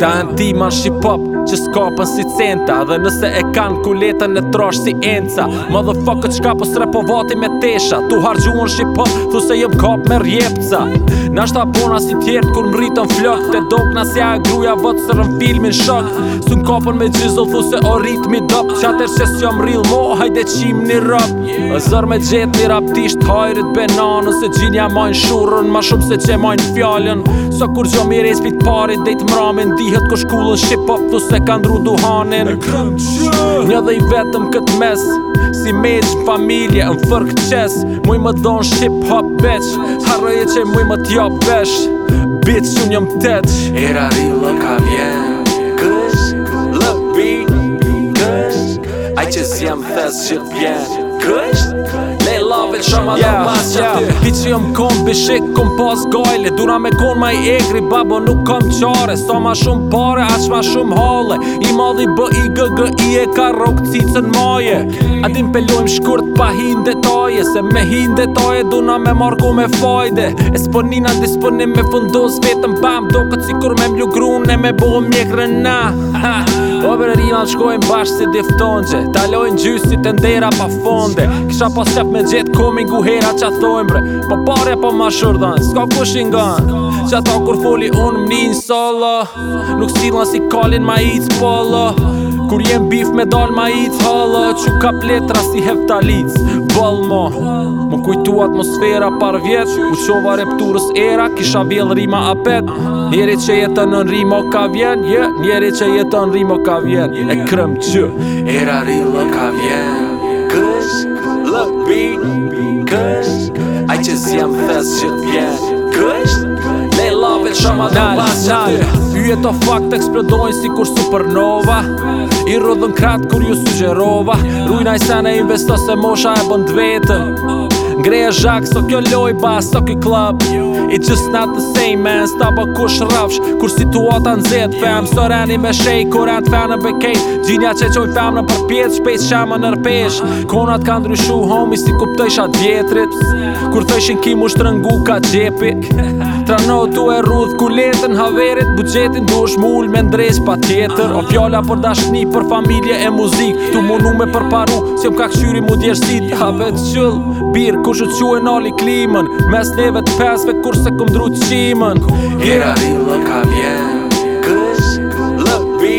Ta e ndima në shqipop që s'kapën si centa Dhe nëse e kanë kuletën e trash si enca Motherfucker qka po sre po vati me tesha Tu hargjuën shqipop, thu se jëm kap me rjepca Na shta pona si tjertë kur mritën flok Te dok nësja e gruja vëtë sërën filmin shok Su kapën me gjizo, thu se o ritmi top Qatër që s'jom rril mo, hajde qim një rap Zër me gjithë një raptisht, hajrit benanë Se gjinja majnë shurën, ma shumë se që majnë fjallën So kur gjo mi respit parit, dejt mramin Dihet ko shkullën shqip of, thu se kanë dru duhanin Një dhe i vetëm kët mes Si meq, familje, në fërk qes Muj më dhonë shqip hop beq Harroje që muj më t'jop besh Bitch, unë jëm teq Era rilën ka vjen që zi jem thes që t'bjen Kësht? Ne love it shumë ato yeah, mas që yeah. ty Ti që kom bishik, kom pas gajle Duna me kon ma i egri, babo nuk kom qare Sa ma shumë pare, as ma shumë hale I madhi bë i gë i e ka rok cicën maje okay. pëllojm shkurt pa hin detaje Se me hin detaje duna me marko me fajde Esponina disponim me fundos vetëm bam Do këtë si kur me mlu grune me bo mjekre na Po për e rima shkojnë bashkë si difton Talojnë gjysë si të ndera pa fonde Kisha pas sep me gjithë komin ku hera që a thojnë bre Po pare po ma shurdhën, s'ka kushin shingan Qa ta kur foli unë mninë solo Nuk s'ilën si kalin ma i cpolo Kur jem bif me dal ma i të halë ka pletra si heftalic Bëll ma Më kujtu atmosfera par vjet U qova repturës era Kisha vjell rima apet Njeri që jetën në rima ka vjen yeah. Njeri që jetën në rima ka vjen E krem që Era rilla ka vjen Kësh Lëpi Kësh Aj që zjem fes që të Kësh Kësh shumë më dalë Më të fakt të eksplodojnë si kur supernova I rrëdhën kratë kur ju sugjerova Rujna i sene investo se mosha e bënd vetën Greja zhak, so kjo lojba, so kjo klub It's just not the same, man, s'ta pa kush rafsh Kur situata në zetë, fem, së reni me shej Kur e të fem në bëkejt, gjinja që qoj fem në përpjet Shpejt shemë në nërpesh Konat kanë ndryshu, homi, si ku atë djetrit Kur thëshin ki mu shtrëngu ka gjepi Trano tu e rudh, ku letën haverit Bugjetin du është mull me ndrejsh pa tjetër O fjalla për dashni, për familje e muzik Tu munu me përparu, si më ka këshyri mu djerësit Ja vetë qëllë, birë, Ku shë qu e nali klimën Mes neve të pesve kur se kum dru qimën Gjera di lë ka vjen Kësh lë bi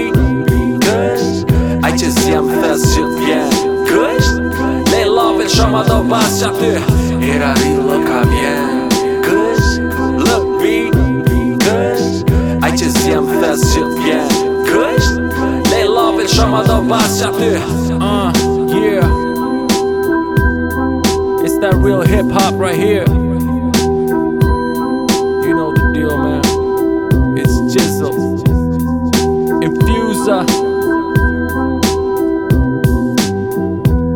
Kësh Aj që si jam thes që të vjen Kësh Ne lave të shama do bas që aty Gjera di lë ka vjen Kësh lë bi Kësh Aj që si jam thes që të vjen Kësh Ne lave do bas që aty pop right here. You know the deal, man. It's Jizzle. Infuser.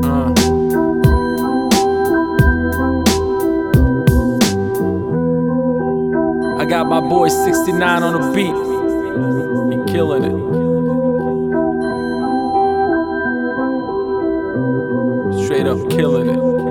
Uh. I got my boy 69 on the beat. He killing it. straight up killing it.